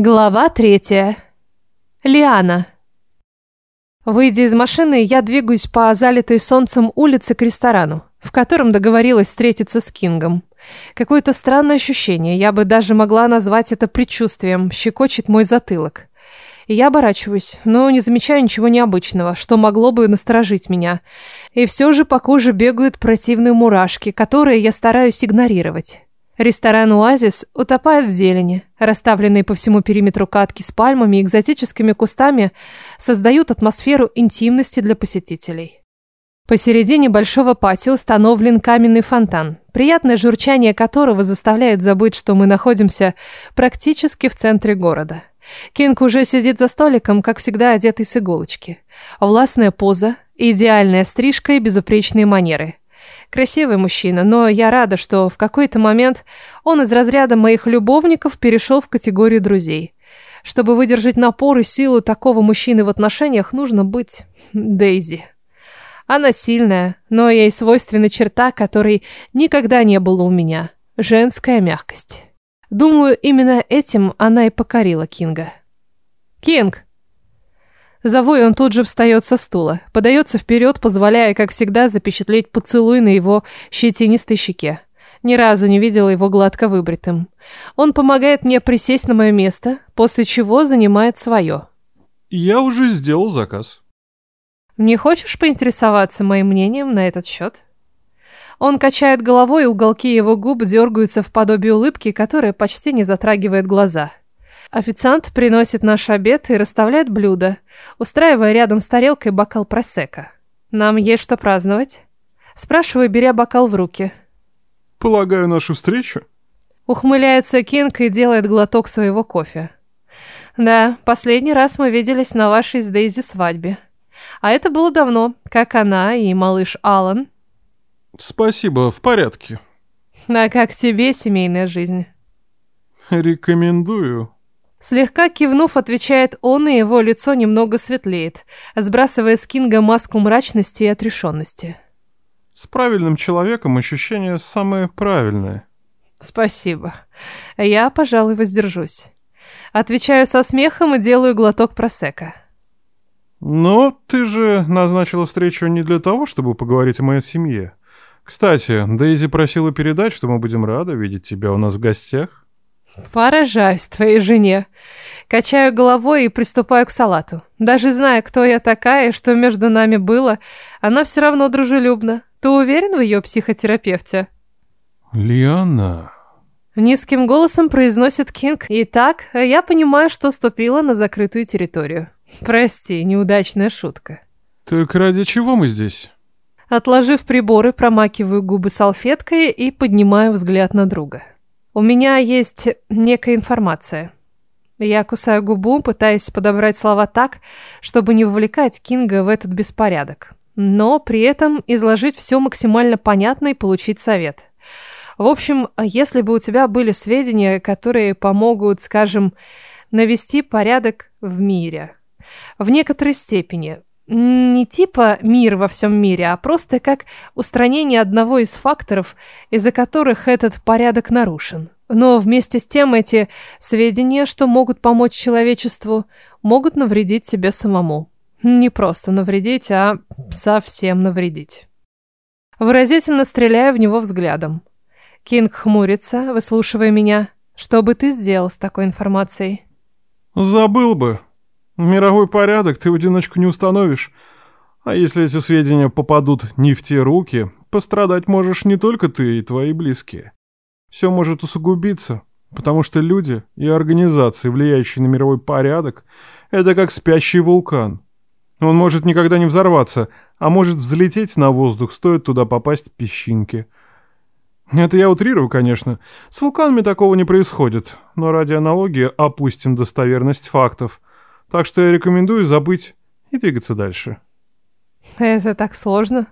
Глава третья. Лиана. Выйдя из машины, я двигаюсь по залитой солнцем улице к ресторану, в котором договорилась встретиться с Кингом. Какое-то странное ощущение, я бы даже могла назвать это предчувствием, щекочет мой затылок. Я оборачиваюсь, но не замечаю ничего необычного, что могло бы насторожить меня. И все же по коже бегают противные мурашки, которые я стараюсь игнорировать. Ресторан «Оазис» утопает в зелени. Расставленные по всему периметру катки с пальмами и экзотическими кустами создают атмосферу интимности для посетителей. Посередине большого патио установлен каменный фонтан, приятное журчание которого заставляет забыть, что мы находимся практически в центре города. Кинг уже сидит за столиком, как всегда одетый с иголочки. Властная поза, идеальная стрижка и безупречные манеры – Красивый мужчина, но я рада, что в какой-то момент он из разряда моих любовников перешел в категорию друзей. Чтобы выдержать напор и силу такого мужчины в отношениях, нужно быть Дейзи. Она сильная, но ей свойственна черта, которой никогда не было у меня – женская мягкость. Думаю, именно этим она и покорила Кинга. «Кинг!» И он тут же встает со стула, подается вперед, позволяя, как всегда, запечатлеть поцелуй на его щетинистой щеке. Ни разу не видела его гладко выбритым. Он помогает мне присесть на мое место, после чего занимает свое. Я уже сделал заказ. Не хочешь поинтересоваться моим мнением на этот счет? Он качает головой, и уголки его губ дергаются в подобие улыбки, которая почти не затрагивает глаза. Официант приносит наш обед и расставляет блюда, устраивая рядом с тарелкой бокал просека. Нам есть что праздновать? Спрашиваю, беря бокал в руки. Полагаю, нашу встречу? Ухмыляется Кинг и делает глоток своего кофе. Да, последний раз мы виделись на вашей с Дейзи свадьбе. А это было давно, как она и малыш Алан. Спасибо, в порядке. А как тебе семейная жизнь? Рекомендую. Слегка кивнув, отвечает он, и его лицо немного светлеет, сбрасывая с Кинга маску мрачности и отрешенности. С правильным человеком ощущение самое правильное. Спасибо. Я, пожалуй, воздержусь. Отвечаю со смехом и делаю глоток просека. Но ты же назначила встречу не для того, чтобы поговорить о моей семье. Кстати, Дейзи просила передать, что мы будем рады видеть тебя у нас в гостях. Поражаюсь твоей жене. Качаю головой и приступаю к салату. Даже зная, кто я такая и что между нами было, она все равно дружелюбна. Ты уверен в ее психотерапевте? Лиана... Низким голосом произносит Кинг. Итак, я понимаю, что ступила на закрытую территорию. Прости, неудачная шутка. Так ради чего мы здесь? Отложив приборы, промакиваю губы салфеткой и поднимаю взгляд на друга. У меня есть некая информация. Я кусаю губу, пытаясь подобрать слова так, чтобы не вовлекать Кинга в этот беспорядок. Но при этом изложить все максимально понятно и получить совет. В общем, если бы у тебя были сведения, которые помогут, скажем, навести порядок в мире. В некоторой степени. Не типа мир во всем мире, а просто как устранение одного из факторов, из-за которых этот порядок нарушен. Но вместе с тем эти сведения, что могут помочь человечеству, могут навредить себе самому. Не просто навредить, а совсем навредить. Выразительно стреляю в него взглядом. Кинг хмурится, выслушивая меня. Что бы ты сделал с такой информацией? Забыл бы. Мировой порядок ты в одиночку не установишь. А если эти сведения попадут не в те руки, пострадать можешь не только ты и твои близкие. Все может усугубиться, потому что люди и организации, влияющие на мировой порядок, это как спящий вулкан. Он может никогда не взорваться, а может взлететь на воздух, стоит туда попасть песчинки. Это я утрирую, конечно. С вулканами такого не происходит, но ради аналогии опустим достоверность фактов – так что я рекомендую забыть и двигаться дальше. Это так сложно.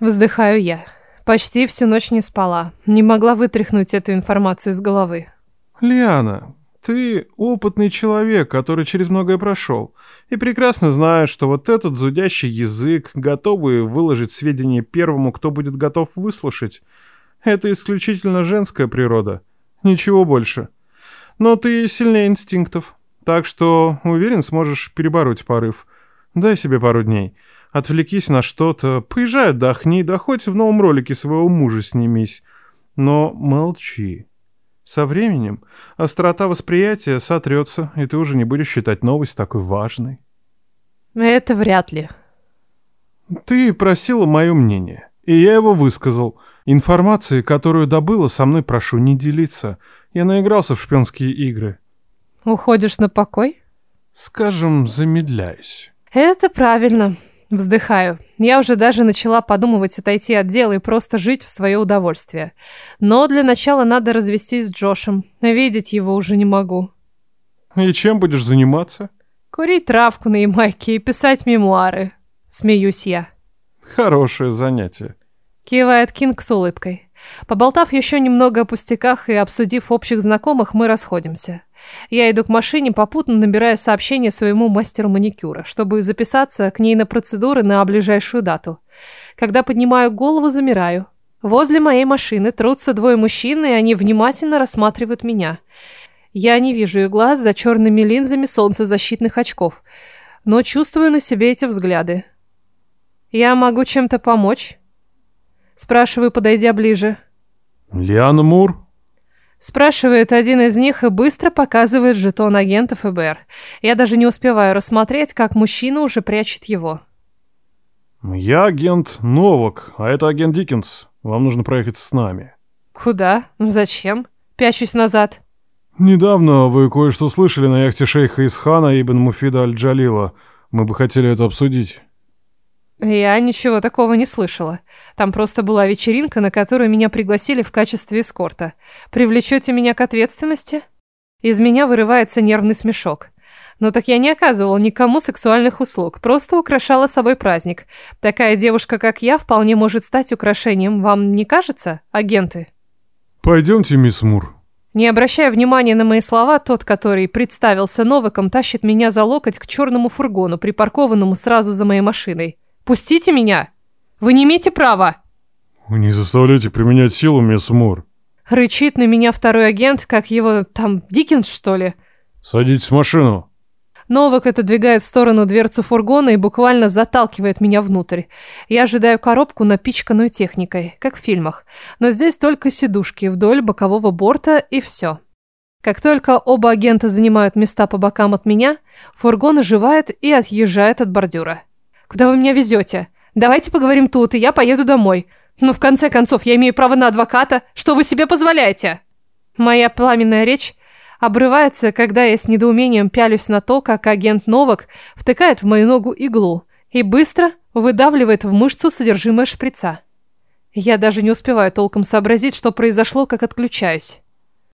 Вздыхаю я. Почти всю ночь не спала. Не могла вытряхнуть эту информацию из головы. Лиана, ты опытный человек, который через многое прошел, и прекрасно знаешь, что вот этот зудящий язык, готовый выложить сведения первому, кто будет готов выслушать, это исключительно женская природа. Ничего больше. Но ты сильнее инстинктов. Так что, уверен, сможешь перебороть порыв. Дай себе пару дней. Отвлекись на что-то, поезжай отдохни, да хоть в новом ролике своего мужа снимись. Но молчи. Со временем острота восприятия сотрется, и ты уже не будешь считать новость такой важной. Это вряд ли. Ты просила мое мнение, и я его высказал. Информации, которую добыла, со мной прошу не делиться. Я наигрался в шпионские игры. Уходишь на покой? Скажем, замедляюсь. Это правильно. Вздыхаю. Я уже даже начала подумывать отойти от дела и просто жить в свое удовольствие. Но для начала надо развестись с Джошем. Видеть его уже не могу. И чем будешь заниматься? Курить травку на Ямайке и писать мемуары. Смеюсь я. Хорошее занятие. Кивает Кинг с улыбкой. Поболтав еще немного о пустяках и обсудив общих знакомых, мы расходимся. Я иду к машине, попутно набирая сообщение своему мастеру маникюра, чтобы записаться к ней на процедуры на ближайшую дату. Когда поднимаю голову, замираю. Возле моей машины трутся двое мужчин, и они внимательно рассматривают меня. Я не вижу их глаз за черными линзами солнцезащитных очков, но чувствую на себе эти взгляды. «Я могу чем-то помочь?» Спрашиваю, подойдя ближе. «Лиана Мур?» Спрашивает один из них и быстро показывает жетон агента ФБР. Я даже не успеваю рассмотреть, как мужчина уже прячет его. «Я агент Новак, а это агент Диккенс. Вам нужно проехать с нами». «Куда? Зачем?» Пячусь назад. «Недавно вы кое-что слышали на яхте шейха Исхана Ибн Муфида Аль-Джалила. Мы бы хотели это обсудить». Я ничего такого не слышала. Там просто была вечеринка, на которую меня пригласили в качестве эскорта. Привлечете меня к ответственности? Из меня вырывается нервный смешок. Но так я не оказывала никому сексуальных услуг, просто украшала собой праздник. Такая девушка, как я, вполне может стать украшением. Вам не кажется, агенты? Пойдемте, мисс Мур. Не обращая внимания на мои слова, тот, который представился Новиком, тащит меня за локоть к черному фургону, припаркованному сразу за моей машиной. Пустите меня! Вы не имеете права!» «Вы не заставляйте применять силу, мисс Мур!» Рычит на меня второй агент, как его там, Диккенс, что ли? «Садитесь в машину!» Новак отодвигает в сторону дверцу фургона и буквально заталкивает меня внутрь. Я ожидаю коробку, напичканную техникой, как в фильмах. Но здесь только сидушки вдоль бокового борта и все. Как только оба агента занимают места по бокам от меня, фургон оживает и отъезжает от бордюра. Куда вы меня везете? Давайте поговорим тут, и я поеду домой. Но в конце концов, я имею право на адвоката. Что вы себе позволяете? Моя пламенная речь обрывается, когда я с недоумением пялюсь на то, как агент Новак втыкает в мою ногу иглу и быстро выдавливает в мышцу содержимое шприца. Я даже не успеваю толком сообразить, что произошло, как отключаюсь.